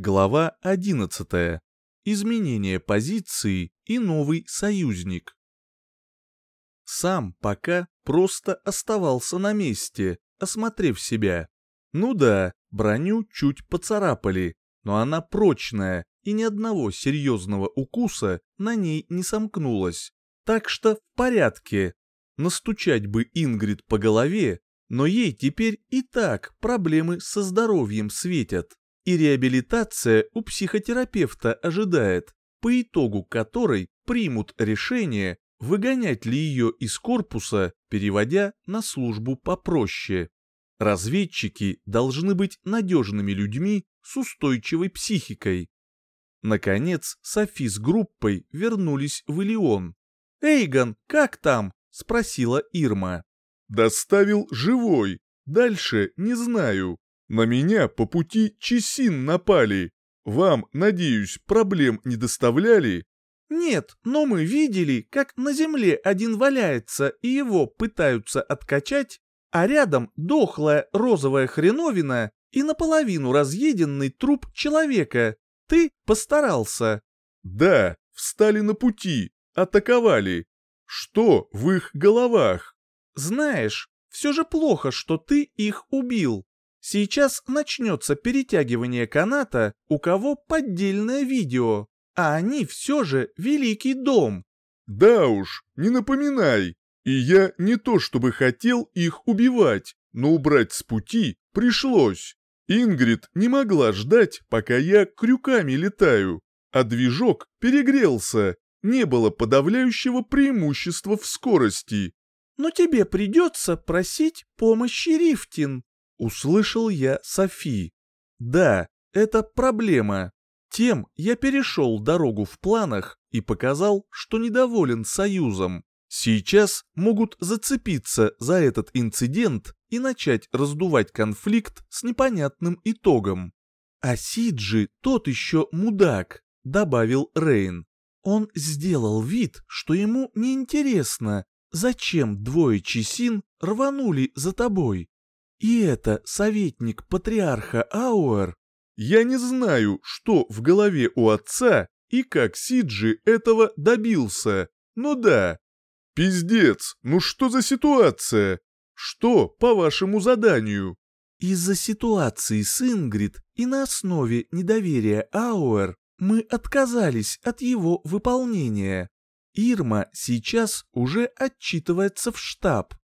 Глава 11. Изменение позиции и новый союзник. Сам пока просто оставался на месте, осмотрев себя. Ну да, броню чуть поцарапали, но она прочная, и ни одного серьезного укуса на ней не сомкнулось. Так что в порядке. Настучать бы Ингрид по голове, но ей теперь и так проблемы со здоровьем светят и реабилитация у психотерапевта ожидает, по итогу которой примут решение, выгонять ли ее из корпуса, переводя на службу попроще. Разведчики должны быть надежными людьми с устойчивой психикой. Наконец, Софи с группой вернулись в Илион. «Эйгон, как там?» — спросила Ирма. «Доставил живой. Дальше не знаю», на меня по пути Чесин напали. Вам, надеюсь, проблем не доставляли?» «Нет, но мы видели, как на земле один валяется и его пытаются откачать, а рядом дохлая розовая хреновина и наполовину разъеденный труп человека. Ты постарался». «Да, встали на пути, атаковали. Что в их головах?» «Знаешь, все же плохо, что ты их убил. Сейчас начнется перетягивание каната, у кого поддельное видео, а они все же великий дом. Да уж, не напоминай. И я не то чтобы хотел их убивать, но убрать с пути пришлось. Ингрид не могла ждать, пока я крюками летаю, а движок перегрелся, не было подавляющего преимущества в скорости. Но тебе придется просить помощи Рифтин. Услышал я Софи. Да, это проблема. Тем я перешел дорогу в планах и показал, что недоволен союзом. Сейчас могут зацепиться за этот инцидент и начать раздувать конфликт с непонятным итогом. А Сиджи тот еще мудак, добавил Рейн. Он сделал вид, что ему неинтересно, зачем двое чесин рванули за тобой. И это советник патриарха Ауэр? Я не знаю, что в голове у отца и как Сиджи этого добился, но да. Пиздец, ну что за ситуация? Что по вашему заданию? Из-за ситуации с Ингрид и на основе недоверия Ауэр мы отказались от его выполнения. Ирма сейчас уже отчитывается в штаб.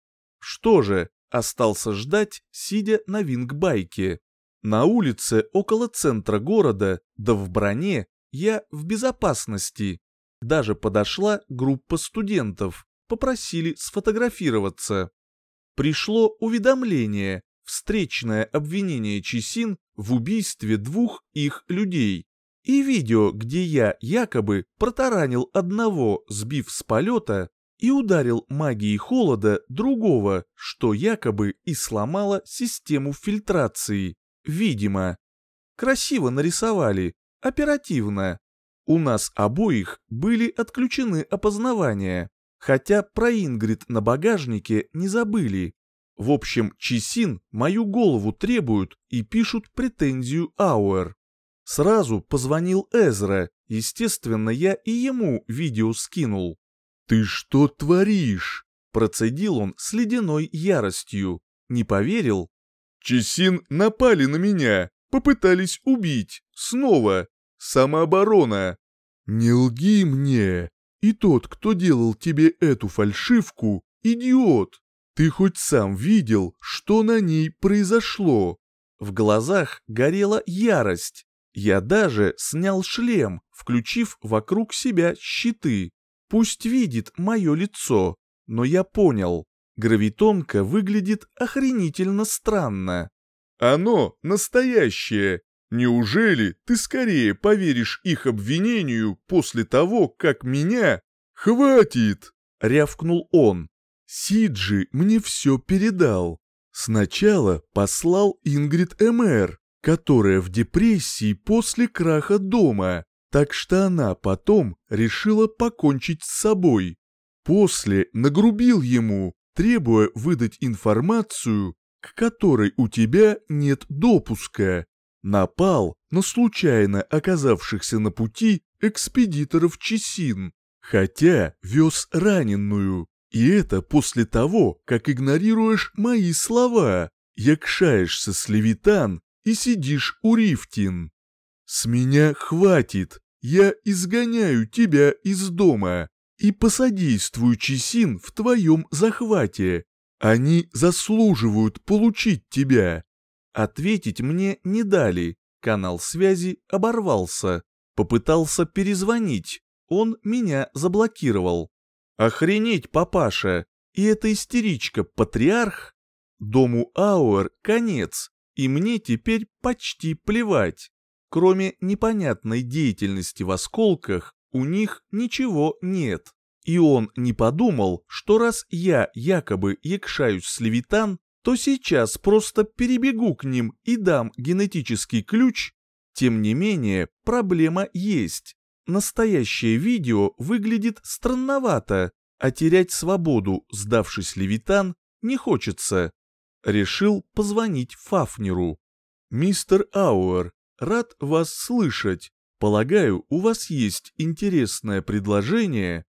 Что же, остался ждать, сидя на вингбайке. На улице около центра города, да в броне, я в безопасности. Даже подошла группа студентов, попросили сфотографироваться. Пришло уведомление, встречное обвинение Чесин в убийстве двух их людей. И видео, где я якобы протаранил одного, сбив с полета, и ударил магией холода другого, что якобы и сломало систему фильтрации. Видимо. Красиво нарисовали, оперативно. У нас обоих были отключены опознавания, хотя про Ингрид на багажнике не забыли. В общем, Чисин мою голову требуют и пишут претензию Ауэр. Сразу позвонил Эзра, естественно, я и ему видео скинул. «Ты что творишь?» Процедил он с ледяной яростью. Не поверил? «Чесин напали на меня, попытались убить, снова. Самооборона». «Не лги мне. И тот, кто делал тебе эту фальшивку, идиот. Ты хоть сам видел, что на ней произошло?» В глазах горела ярость. Я даже снял шлем, включив вокруг себя щиты. Пусть видит мое лицо, но я понял, гравитонка выглядит охренительно странно. Оно настоящее. Неужели ты скорее поверишь их обвинению после того, как меня... Хватит! Рявкнул он. Сиджи мне все передал. Сначала послал Ингрид Мр, которая в депрессии после краха дома, так что она потом решила покончить с собой. После нагрубил ему, требуя выдать информацию, к которой у тебя нет допуска. Напал на случайно оказавшихся на пути экспедиторов Чесин, хотя вез раненую. И это после того, как игнорируешь мои слова, якшаешься с Левитан и сидишь у Рифтин. С меня хватит, я изгоняю тебя из дома и посодействую Чесин в твоем захвате. Они заслуживают получить тебя. Ответить мне не дали, канал связи оборвался. Попытался перезвонить, он меня заблокировал. Охренеть, папаша, и эта истеричка патриарх? Дому Ауэр конец, и мне теперь почти плевать. Кроме непонятной деятельности в осколках, у них ничего нет. И он не подумал, что раз я якобы якшаюсь с Левитан, то сейчас просто перебегу к ним и дам генетический ключ. Тем не менее, проблема есть. Настоящее видео выглядит странновато, а терять свободу, сдавшись Левитан, не хочется. Решил позвонить Фафнеру. «Мистер Ауэр, рад вас слышать. Полагаю, у вас есть интересное предложение?»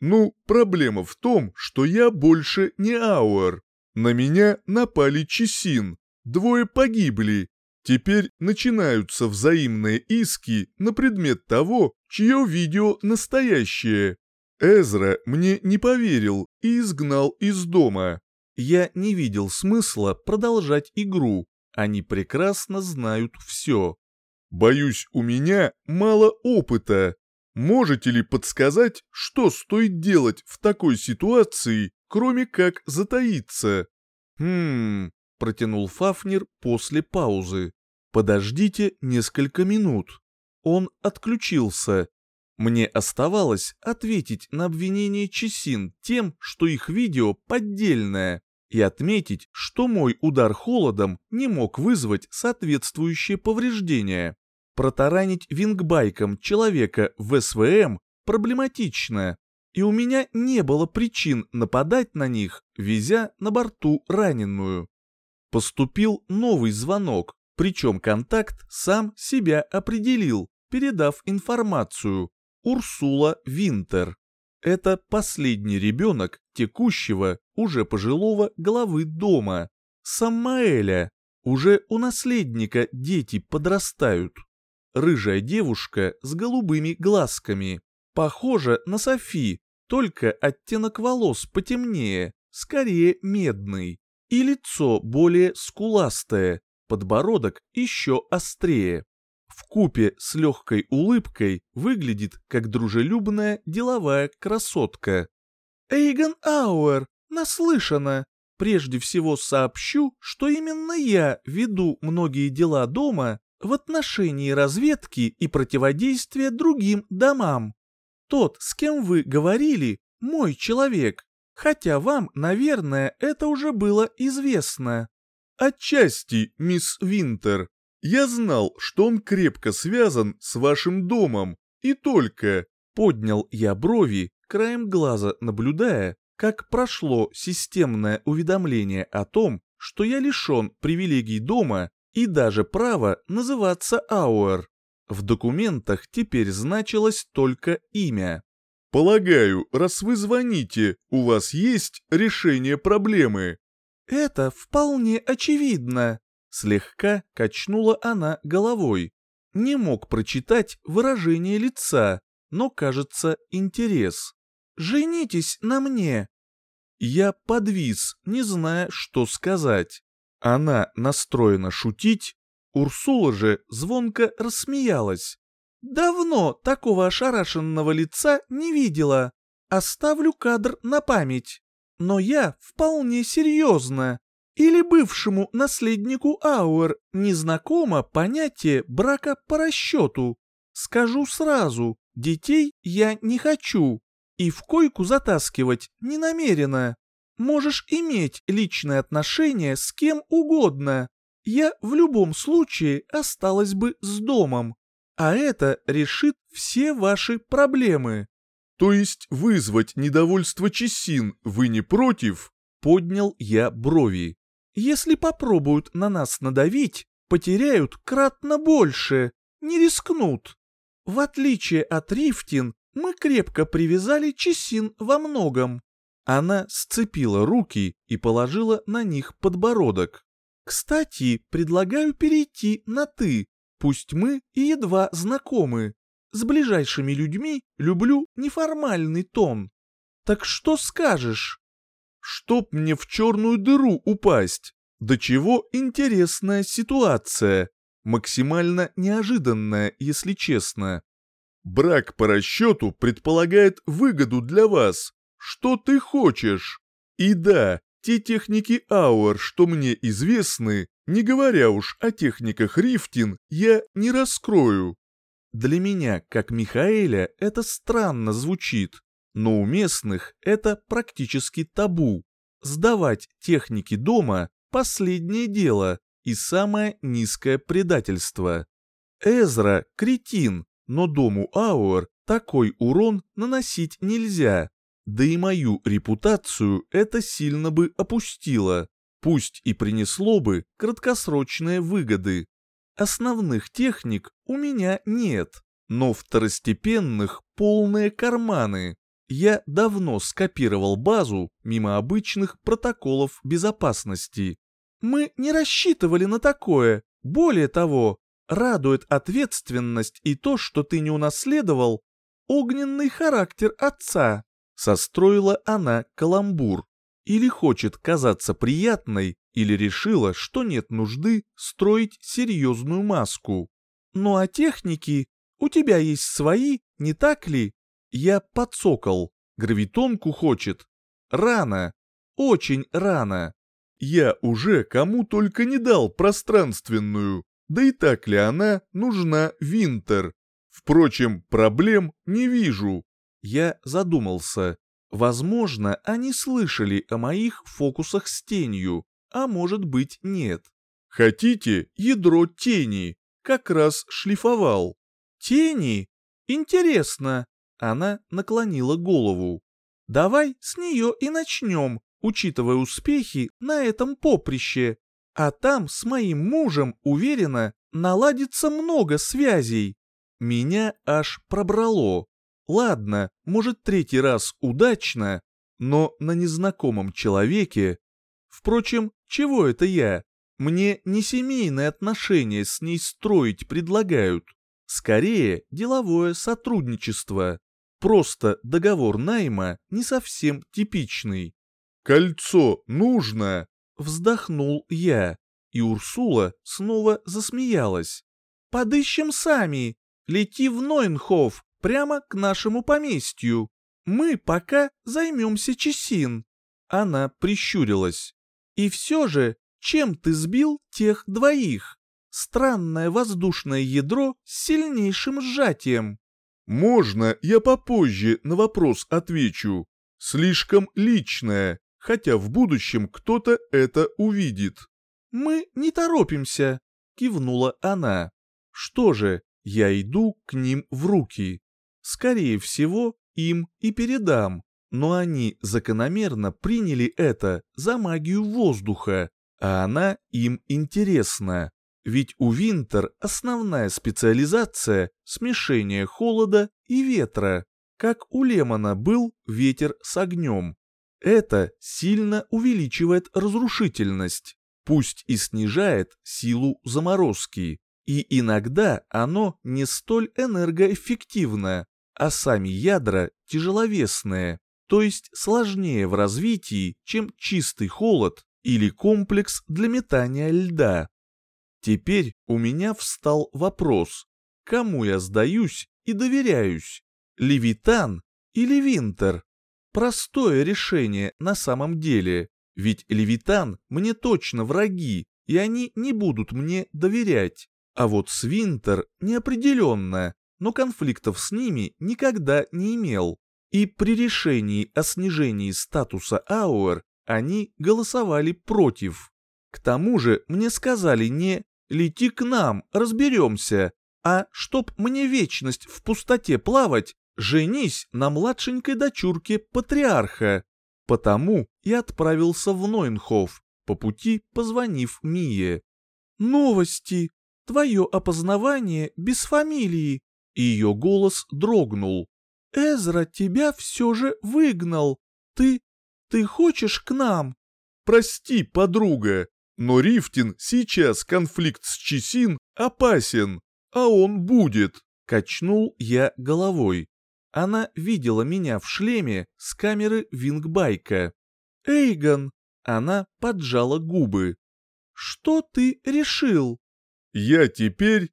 «Ну, проблема в том, что я больше не Ауэр. На меня напали Чесин, двое погибли. Теперь начинаются взаимные иски на предмет того, чье видео настоящее. Эзра мне не поверил и изгнал из дома. Я не видел смысла продолжать игру, они прекрасно знают все. Боюсь, у меня мало опыта. Можете ли подсказать, что стоит делать в такой ситуации, кроме как затаиться. «Хм...» — протянул Фафнер после паузы. «Подождите несколько минут». Он отключился. Мне оставалось ответить на обвинение Чесин тем, что их видео поддельное, и отметить, что мой удар холодом не мог вызвать соответствующее повреждение. Протаранить вингбайком человека в СВМ проблематично и у меня не было причин нападать на них, везя на борту раненую. Поступил новый звонок, причем контакт сам себя определил, передав информацию. Урсула Винтер. Это последний ребенок текущего, уже пожилого главы дома. Самаэля. Уже у наследника дети подрастают. Рыжая девушка с голубыми глазками. Похожа на Софи, только оттенок волос потемнее, скорее медный, и лицо более скуластое, подбородок еще острее. В купе с легкой улыбкой выглядит как дружелюбная деловая красотка. «Эйгон Ауэр, наслышана. Прежде всего сообщу, что именно я веду многие дела дома в отношении разведки и противодействия другим домам. Тот, с кем вы говорили, мой человек, хотя вам, наверное, это уже было известно. Отчасти, мисс Винтер. Я знал, что он крепко связан с вашим домом, и только... Поднял я брови, краем глаза наблюдая, как прошло системное уведомление о том, что я лишен привилегий дома и даже права называться Ауэр. В документах теперь значилось только имя. «Полагаю, раз вы звоните, у вас есть решение проблемы?» «Это вполне очевидно», — слегка качнула она головой. Не мог прочитать выражение лица, но, кажется, интерес. «Женитесь на мне!» Я подвис, не зная, что сказать. Она настроена шутить, Урсула же звонко рассмеялась. «Давно такого ошарашенного лица не видела. Оставлю кадр на память. Но я вполне серьезно. Или бывшему наследнику Ауэр незнакомо понятие брака по расчету. Скажу сразу, детей я не хочу. И в койку затаскивать не намерена. Можешь иметь личные отношения с кем угодно, я в любом случае осталась бы с домом, а это решит все ваши проблемы». «То есть вызвать недовольство Чесин вы не против?» Поднял я брови. «Если попробуют на нас надавить, потеряют кратно больше, не рискнут. В отличие от Рифтин, мы крепко привязали Чесин во многом. Она сцепила руки и положила на них подбородок. Кстати, предлагаю перейти на «ты», пусть мы и едва знакомы. С ближайшими людьми люблю неформальный тон. Так что скажешь? Чтоб мне в черную дыру упасть. До чего интересная ситуация. Максимально неожиданная, если честно. Брак по расчету предполагает выгоду для вас. Что ты хочешь? И да, те техники Ауэр, что мне известны, не говоря уж о техниках Рифтин, я не раскрою. Для меня, как Михаэля, это странно звучит, но у местных это практически табу. Сдавать техники дома – последнее дело и самое низкое предательство. Эзра – кретин, но дому Ауэр такой урон наносить нельзя. Да и мою репутацию это сильно бы опустило, пусть и принесло бы краткосрочные выгоды. Основных техник у меня нет, но второстепенных полные карманы. Я давно скопировал базу мимо обычных протоколов безопасности. Мы не рассчитывали на такое. Более того, радует ответственность и то, что ты не унаследовал огненный характер отца. Состроила она каламбур. Или хочет казаться приятной, или решила, что нет нужды строить серьезную маску. Ну а техники у тебя есть свои, не так ли? Я подсокол. Гравитонку хочет. Рано. Очень рано. Я уже кому только не дал пространственную. Да и так ли она нужна Винтер? Впрочем, проблем не вижу. Я задумался. Возможно, они слышали о моих фокусах с тенью, а может быть нет. Хотите ядро тени? Как раз шлифовал. Тени? Интересно. Она наклонила голову. Давай с нее и начнем, учитывая успехи на этом поприще. А там с моим мужем, уверена, наладится много связей. Меня аж пробрало. Ладно, может третий раз удачно, но на незнакомом человеке... Впрочем, чего это я? Мне не семейные отношения с ней строить предлагают. Скорее, деловое сотрудничество. Просто договор найма не совсем типичный. «Кольцо нужно!» — вздохнул я, и Урсула снова засмеялась. «Подыщем сами. Лети в Нойнхоф, прямо к нашему поместью. Мы пока займемся Чесин». Она прищурилась. «И все же, чем ты сбил тех двоих? Странное воздушное ядро с сильнейшим сжатием». «Можно я попозже на вопрос отвечу? Слишком личное, хотя в будущем кто-то это увидит». «Мы не торопимся», — кивнула она. «Что же, я иду к ним в руки. Скорее всего, им и передам, но они закономерно приняли это за магию воздуха, а она им интересна. Ведь у Винтер основная специализация — смешение холода и ветра, как у Лемона был ветер с огнем. Это сильно увеличивает разрушительность, пусть и снижает силу заморозки. И иногда оно не столь энергоэффективно, а сами ядра тяжеловесные, то есть сложнее в развитии, чем чистый холод или комплекс для метания льда. Теперь у меня встал вопрос, кому я сдаюсь и доверяюсь, Левитан или Винтер? Простое решение на самом деле, ведь Левитан мне точно враги, и они не будут мне доверять. А вот с Винтер неопределенно, но конфликтов с ними никогда не имел. И при решении о снижении статуса Ауэр они голосовали против. К тому же мне сказали не «лети к нам, разберемся», а чтоб мне вечность в пустоте плавать, женись на младшенькой дочурке патриарха. Потому и отправился в Нойнхоф, по пути позвонив Мие. новости. Твое опознавание без фамилии». Ее голос дрогнул. «Эзра тебя все же выгнал. Ты... ты хочешь к нам?» «Прости, подруга, но Рифтин сейчас конфликт с Чесин опасен, а он будет», — качнул я головой. Она видела меня в шлеме с камеры вингбайка. «Эйгон!» — она поджала губы. «Что ты решил?» «Я теперь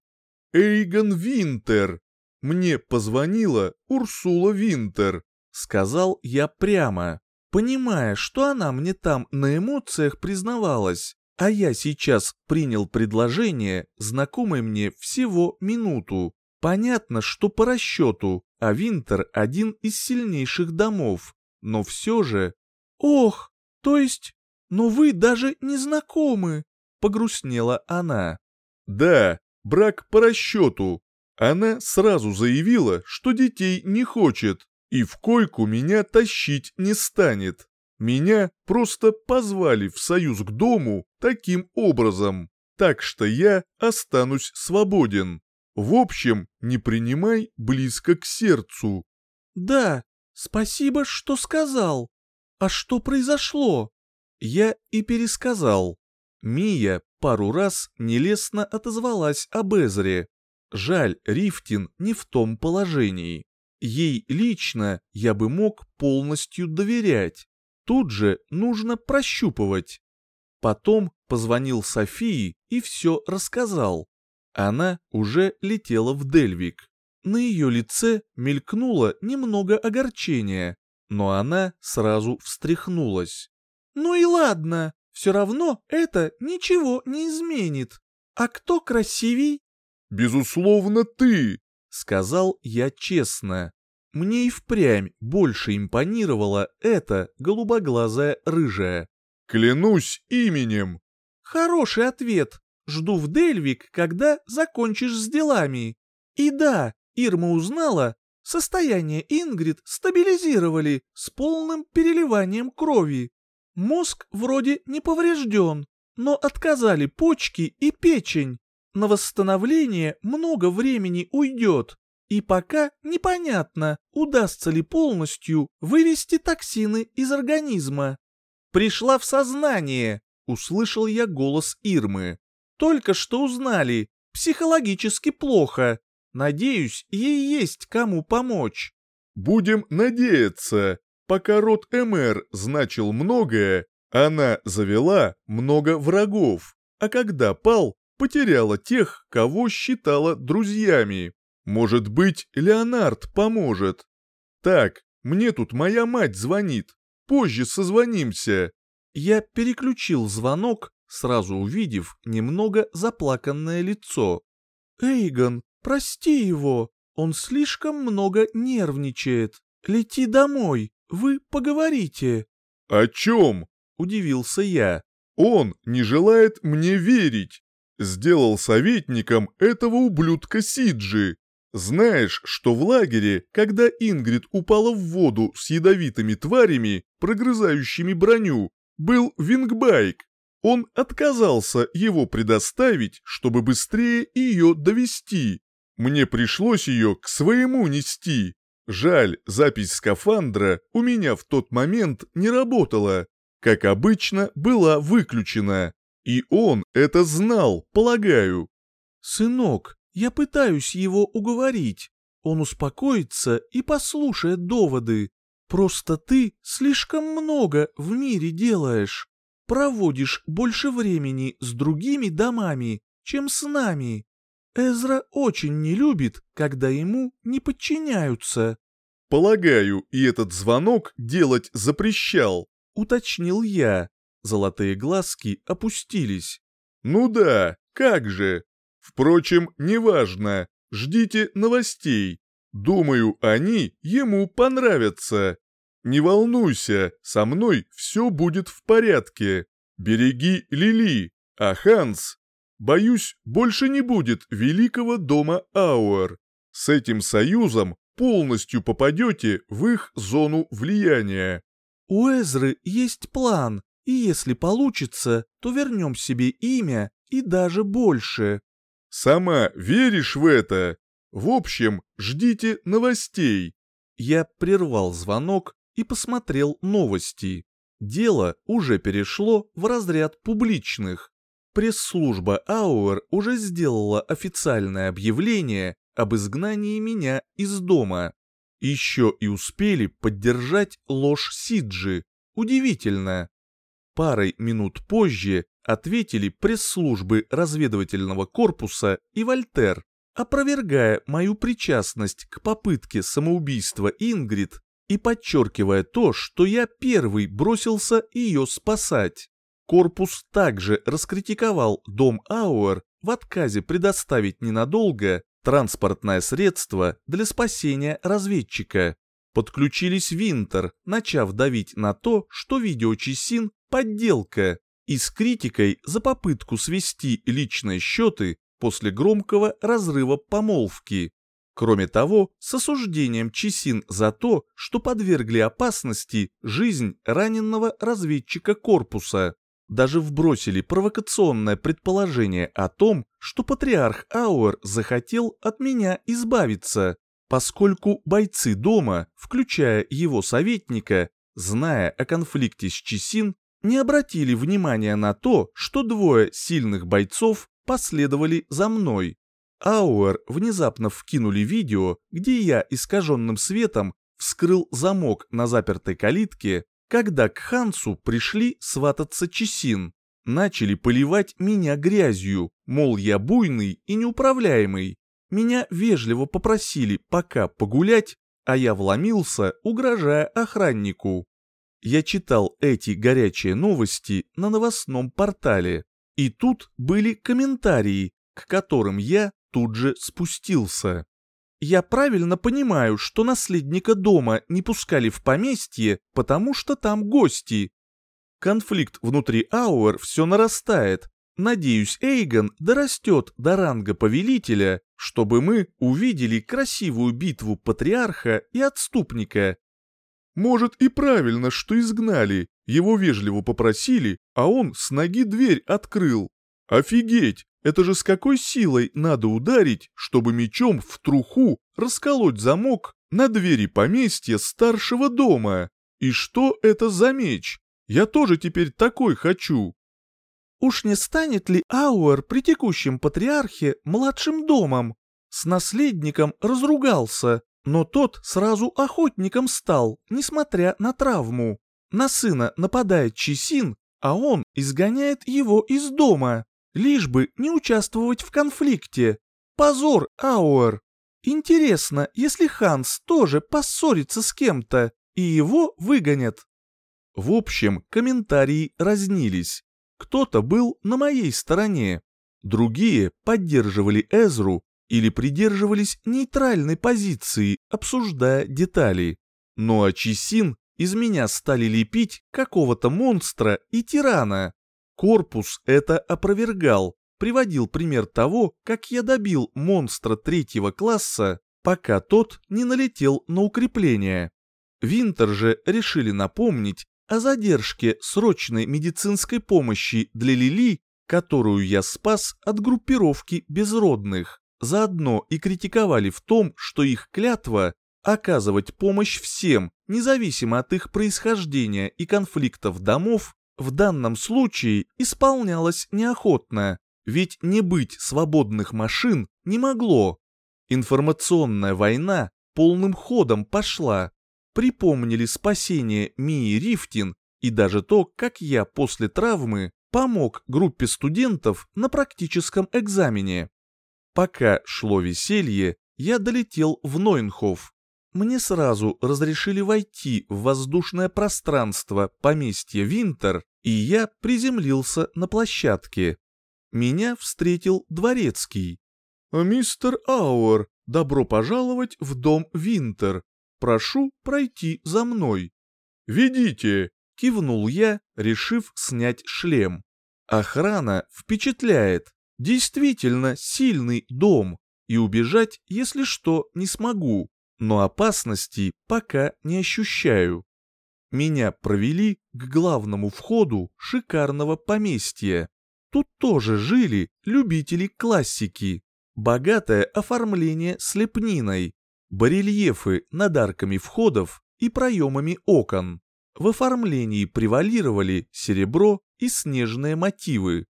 Эйгон Винтер. Мне позвонила Урсула Винтер», — сказал я прямо, понимая, что она мне там на эмоциях признавалась, а я сейчас принял предложение, знакомое мне всего минуту. Понятно, что по расчету, а Винтер один из сильнейших домов, но все же... «Ох, то есть, но вы даже не знакомы», — погрустнела она. «Да, брак по расчету. Она сразу заявила, что детей не хочет и в койку меня тащить не станет. Меня просто позвали в союз к дому таким образом, так что я останусь свободен. В общем, не принимай близко к сердцу. Да, спасибо, что сказал. А что произошло? Я и пересказал. Мия пару раз нелестно отозвалась об Эзре. Жаль, Рифтин не в том положении. Ей лично я бы мог полностью доверять. Тут же нужно прощупывать. Потом позвонил Софии и все рассказал. Она уже летела в Дельвик. На ее лице мелькнуло немного огорчения, но она сразу встряхнулась. «Ну и ладно, все равно это ничего не изменит. А кто красивей?» «Безусловно, ты», — сказал я честно. Мне и впрямь больше импонировала эта голубоглазая рыжая. «Клянусь именем!» «Хороший ответ. Жду в Дельвик, когда закончишь с делами. И да, Ирма узнала, состояние Ингрид стабилизировали с полным переливанием крови. Мозг вроде не поврежден, но отказали почки и печень. На восстановление много времени уйдет, и пока непонятно, удастся ли полностью вывести токсины из организма. «Пришла в сознание», — услышал я голос Ирмы. «Только что узнали, психологически плохо. Надеюсь, ей есть кому помочь». «Будем надеяться. Пока род МР значил многое, она завела много врагов, а когда пал, потеряла тех, кого считала друзьями. Может быть, Леонард поможет. Так, мне тут моя мать звонит. Позже созвонимся. Я переключил звонок, сразу увидев немного заплаканное лицо. Эйгон, прости его, он слишком много нервничает. Лети домой, вы поговорите. О чем? Удивился я. Он не желает мне верить сделал советником этого ублюдка Сиджи. Знаешь, что в лагере, когда Ингрид упала в воду с ядовитыми тварями, прогрызающими броню, был вингбайк. Он отказался его предоставить, чтобы быстрее ее довести. Мне пришлось ее к своему нести. Жаль, запись скафандра у меня в тот момент не работала. Как обычно, была выключена. И он это знал, полагаю. «Сынок, я пытаюсь его уговорить. Он успокоится и послушает доводы. Просто ты слишком много в мире делаешь. Проводишь больше времени с другими домами, чем с нами. Эзра очень не любит, когда ему не подчиняются». «Полагаю, и этот звонок делать запрещал», — уточнил я. Золотые глазки опустились. «Ну да, как же. Впрочем, неважно. Ждите новостей. Думаю, они ему понравятся. Не волнуйся, со мной все будет в порядке. Береги Лили, а Ханс... Боюсь, больше не будет великого дома Ауэр. С этим союзом полностью попадете в их зону влияния. У Эзры есть план, и если получится, то вернем себе имя и даже больше. Сама веришь в это? В общем, ждите новостей. Я прервал звонок и посмотрел новости. Дело уже перешло в разряд публичных. Пресс-служба Ауэр уже сделала официальное объявление об изгнании меня из дома. Еще и успели поддержать ложь Сиджи. Удивительно. Парой минут позже ответили пресс-службы разведывательного корпуса и Вольтер, опровергая мою причастность к попытке самоубийства Ингрид и подчеркивая то, что я первый бросился ее спасать. Корпус также раскритиковал дом Ауэр в отказе предоставить ненадолго транспортное средство для спасения разведчика. Подключились Винтер, начав давить на то, что видео Чесин – подделка, и с критикой за попытку свести личные счеты после громкого разрыва помолвки. Кроме того, с осуждением Чесин за то, что подвергли опасности жизнь раненного разведчика корпуса. Даже вбросили провокационное предположение о том, что патриарх Ауэр захотел от меня избавиться, поскольку бойцы дома, включая его советника, зная о конфликте с Чесин, не обратили внимания на то, что двое сильных бойцов последовали за мной. Ауэр внезапно вкинули видео, где я искаженным светом вскрыл замок на запертой калитке, когда к Хансу пришли свататься Чесин. Начали поливать меня грязью, мол, я буйный и неуправляемый. Меня вежливо попросили пока погулять, а я вломился, угрожая охраннику. Я читал эти горячие новости на новостном портале, и тут были комментарии, к которым я тут же спустился. Я правильно понимаю, что наследника дома не пускали в поместье, потому что там гости. Конфликт внутри Ауэр все нарастает. Надеюсь, Эйгон дорастет до ранга повелителя, чтобы мы увидели красивую битву патриарха и отступника, может и правильно, что изгнали. Его вежливо попросили, а он с ноги дверь открыл. Офигеть, это же с какой силой надо ударить, чтобы мечом в труху расколоть замок на двери поместья старшего дома. И что это за меч? Я тоже теперь такой хочу. Уж не станет ли Ауэр при текущем патриархе младшим домом? С наследником разругался, но тот сразу охотником стал, несмотря на травму. На сына нападает Чисин, а он изгоняет его из дома, лишь бы не участвовать в конфликте. Позор, Ауэр. Интересно, если Ханс тоже поссорится с кем-то, и его выгонят. В общем, комментарии разнились. Кто-то был на моей стороне, другие поддерживали Эзру или придерживались нейтральной позиции, обсуждая детали. Ну а Чисин из меня стали лепить какого-то монстра и тирана. Корпус это опровергал, приводил пример того, как я добил монстра третьего класса, пока тот не налетел на укрепление. Винтер же решили напомнить о задержке срочной медицинской помощи для Лили, которую я спас от группировки безродных. Заодно и критиковали в том, что их клятва оказывать помощь всем, независимо от их происхождения и конфликтов домов, в данном случае исполнялась неохотно, ведь не быть свободных машин не могло. Информационная война полным ходом пошла. Припомнили спасение Мии Рифтин и даже то, как я после травмы помог группе студентов на практическом экзамене. Пока шло веселье, я долетел в Нойнхоф. Мне сразу разрешили войти в воздушное пространство поместья Винтер, и я приземлился на площадке. Меня встретил дворецкий. «Мистер Ауэр, добро пожаловать в дом Винтер. Прошу пройти за мной». «Ведите!» — кивнул я, решив снять шлем. Охрана впечатляет. Действительно сильный дом, и убежать, если что, не смогу, но опасности пока не ощущаю. Меня провели к главному входу шикарного поместья. Тут тоже жили любители классики. Богатое оформление с лепниной, барельефы над арками входов и проемами окон. В оформлении превалировали серебро и снежные мотивы.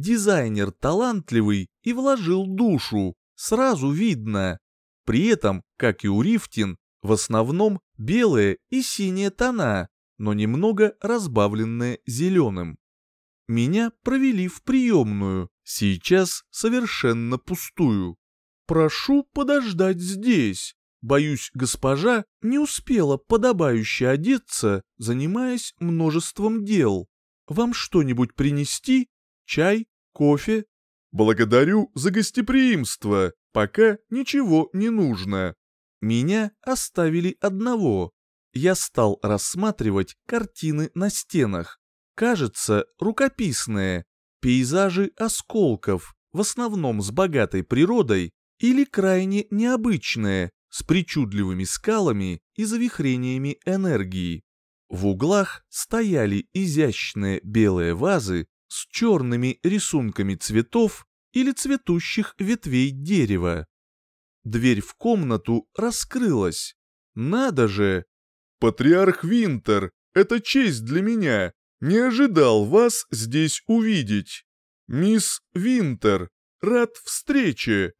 Дизайнер талантливый и вложил душу, сразу видно. При этом, как и у Рифтин, в основном белые и синие тона, но немного разбавленные зеленым. Меня провели в приемную, сейчас совершенно пустую. Прошу подождать здесь. Боюсь, госпожа не успела подобающе одеться, занимаясь множеством дел. Вам что-нибудь принести? Чай? Кофе? Благодарю за гостеприимство, пока ничего не нужно. Меня оставили одного. Я стал рассматривать картины на стенах. Кажется, рукописные, пейзажи осколков, в основном с богатой природой, или крайне необычные, с причудливыми скалами и завихрениями энергии. В углах стояли изящные белые вазы с черными рисунками цветов или цветущих ветвей дерева. Дверь в комнату раскрылась. Надо же! Патриарх Винтер, это честь для меня. Не ожидал вас здесь увидеть. Мисс Винтер, рад встрече.